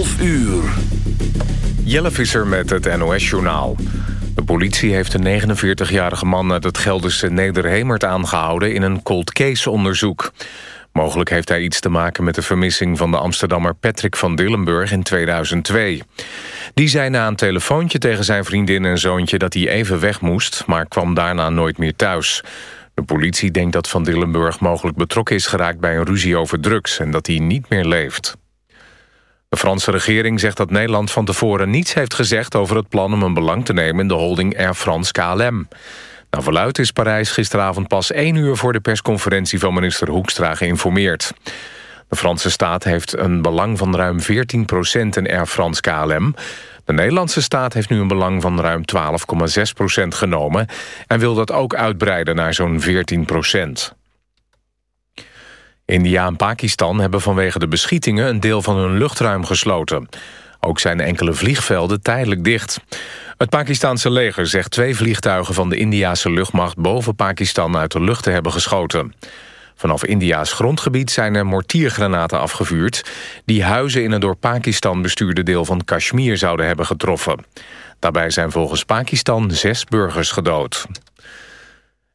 11 uur. Jelle Visser met het NOS-journaal. De politie heeft een 49-jarige man uit het Gelderse Nederhemert aangehouden... in een cold case-onderzoek. Mogelijk heeft hij iets te maken met de vermissing van de Amsterdammer Patrick van Dillenburg in 2002. Die zei na een telefoontje tegen zijn vriendin en zoontje dat hij even weg moest... maar kwam daarna nooit meer thuis. De politie denkt dat Van Dillenburg mogelijk betrokken is geraakt bij een ruzie over drugs... en dat hij niet meer leeft. De Franse regering zegt dat Nederland van tevoren niets heeft gezegd... over het plan om een belang te nemen in de holding Air France KLM. Verluid is Parijs gisteravond pas één uur voor de persconferentie van minister Hoekstra geïnformeerd. De Franse staat heeft een belang van ruim 14% in Air France KLM. De Nederlandse staat heeft nu een belang van ruim 12,6% genomen... en wil dat ook uitbreiden naar zo'n 14 India en Pakistan hebben vanwege de beschietingen... een deel van hun luchtruim gesloten. Ook zijn enkele vliegvelden tijdelijk dicht. Het Pakistanse leger zegt twee vliegtuigen van de Indiase luchtmacht... boven Pakistan uit de lucht te hebben geschoten. Vanaf India's grondgebied zijn er mortiergranaten afgevuurd... die huizen in het door Pakistan bestuurde deel van Kashmir zouden hebben getroffen. Daarbij zijn volgens Pakistan zes burgers gedood.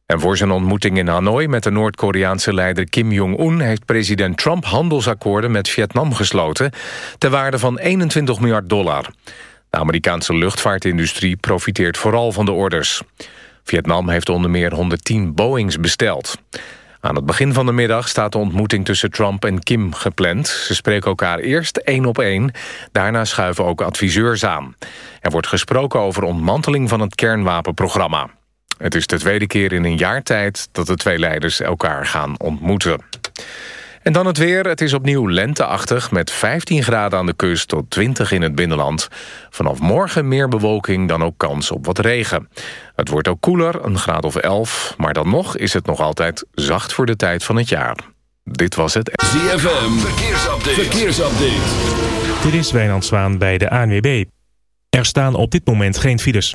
En voor zijn ontmoeting in Hanoi met de Noord-Koreaanse leider Kim Jong-un... heeft president Trump handelsakkoorden met Vietnam gesloten... ter waarde van 21 miljard dollar. De Amerikaanse luchtvaartindustrie profiteert vooral van de orders. Vietnam heeft onder meer 110 Boeings besteld. Aan het begin van de middag staat de ontmoeting tussen Trump en Kim gepland. Ze spreken elkaar eerst één op één. Daarna schuiven ook adviseurs aan. Er wordt gesproken over ontmanteling van het kernwapenprogramma. Het is de tweede keer in een jaar tijd dat de twee leiders elkaar gaan ontmoeten. En dan het weer. Het is opnieuw lenteachtig met 15 graden aan de kust tot 20 in het binnenland. Vanaf morgen meer bewolking dan ook kans op wat regen. Het wordt ook koeler, een graad of 11. Maar dan nog is het nog altijd zacht voor de tijd van het jaar. Dit was het... ZFM, verkeersupdate. verkeersupdate. Dit is Wijnand Zwaan bij de ANWB. Er staan op dit moment geen files.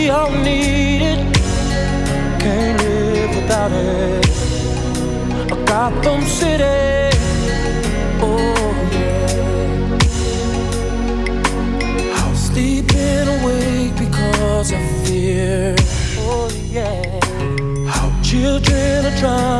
We all need it, can't live without it. A Gotham City, oh yeah. How sleeping awake because of fear, oh yeah. How children are drowning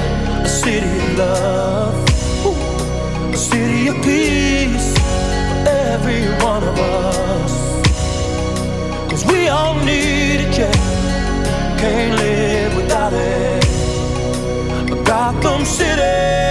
city of love, a city of peace for every one of us. Cause we all need it, yeah. Can't live without it. Gotham City.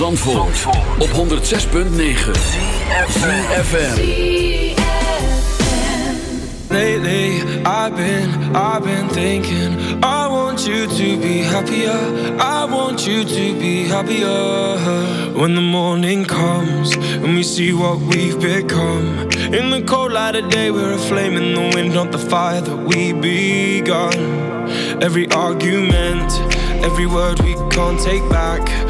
Zandvoort, Zandvoort. op 106.9 CFFM Lately I've been, I've been thinking I want you to be happier. I want you to be happier. When the morning comes And we see what we've become. In the cold light of day We're a flame in the wind Not the fire that we begun. Every argument Every word we can't take back.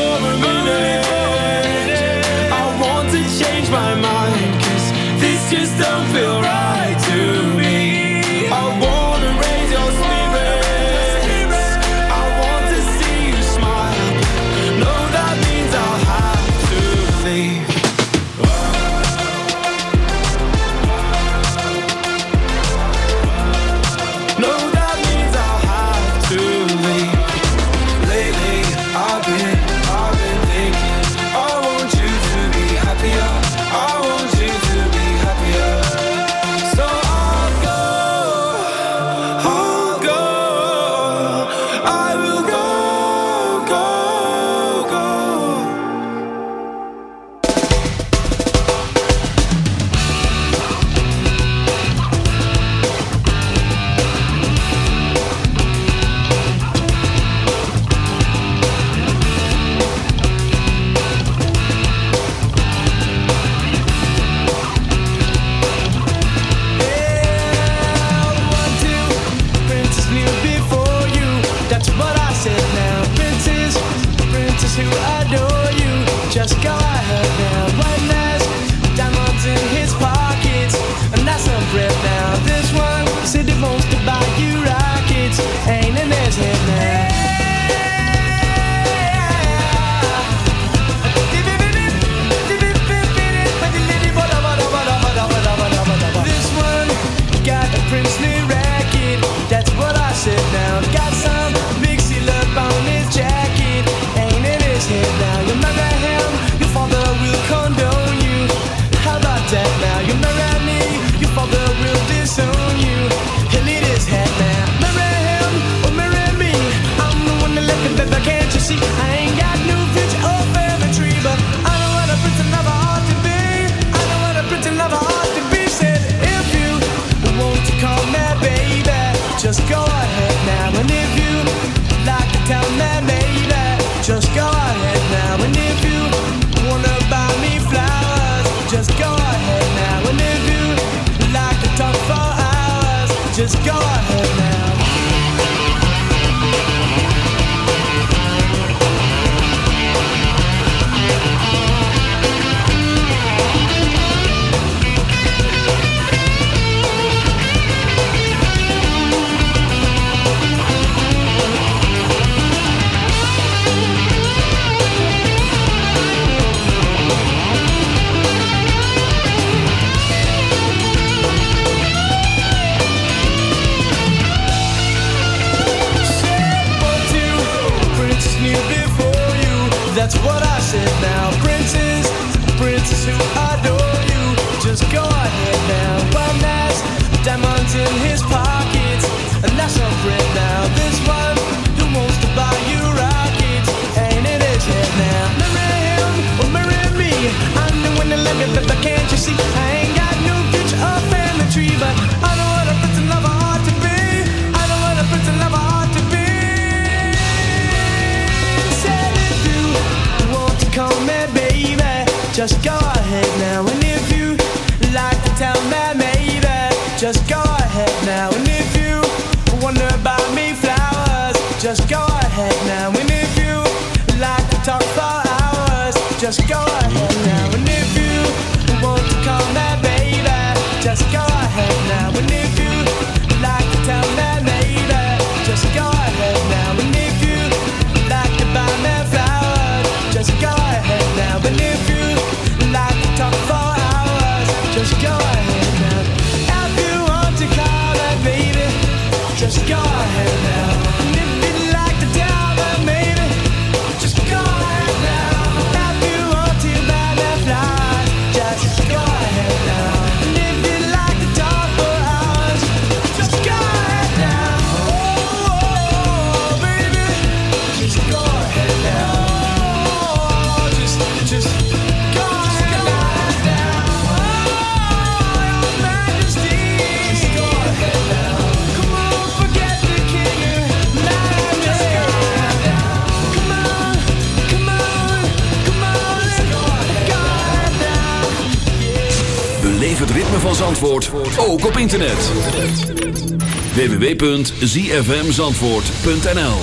Just go ahead now. And if you want to call me baby, just go ahead now. And if you like to tell me just go ahead now. And if you like to buy me flowers, just go ahead now. And if you like to talk for hours, just go ahead now. If you want to call me baby, just go ahead ritme van Zandvoort, ook op internet. www.zfmzandvoort.nl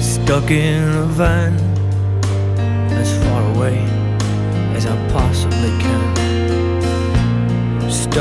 Stuck in a van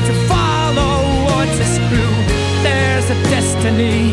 To follow or to screw. There's a destiny,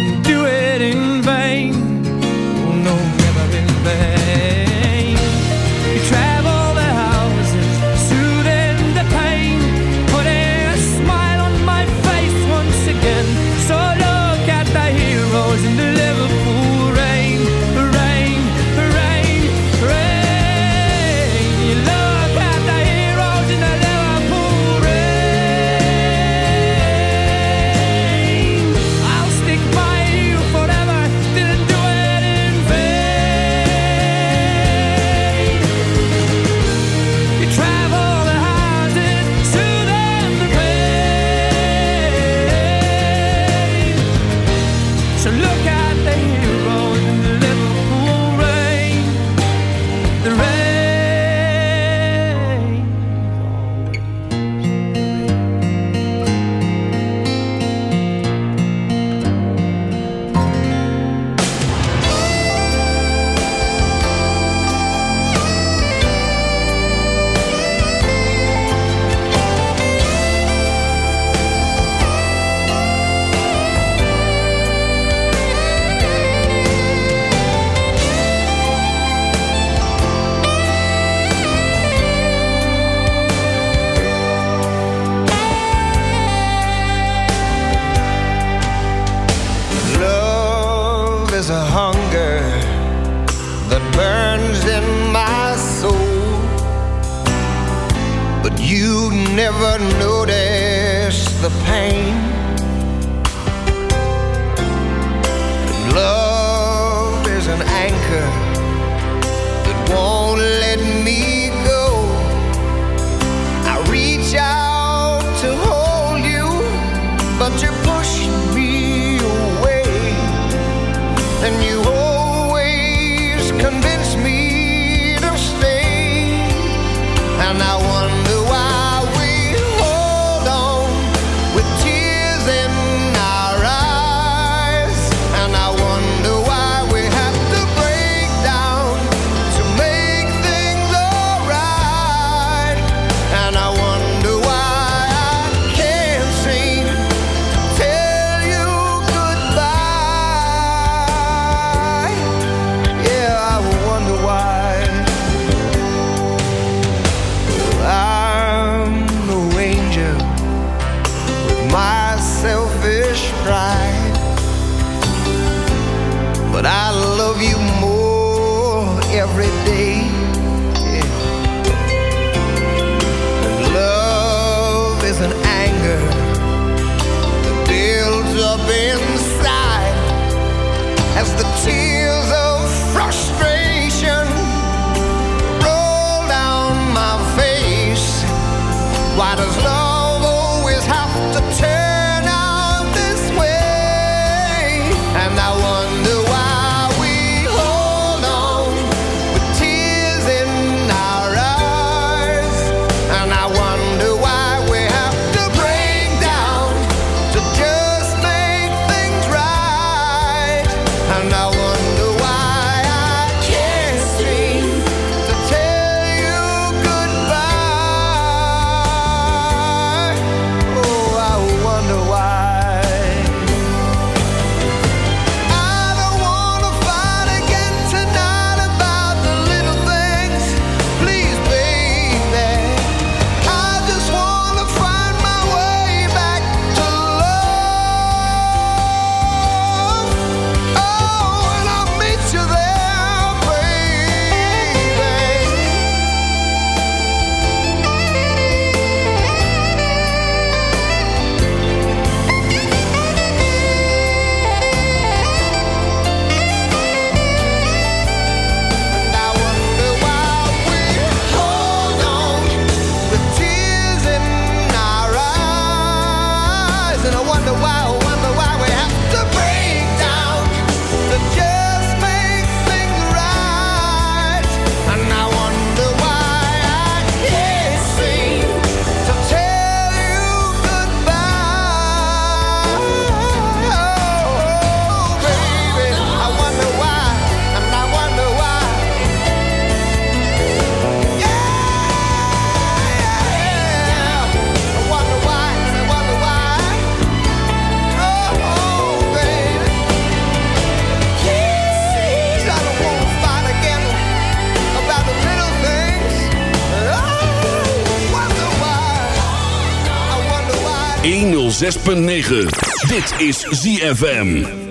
106.9. Dit is ZFM.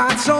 my soul,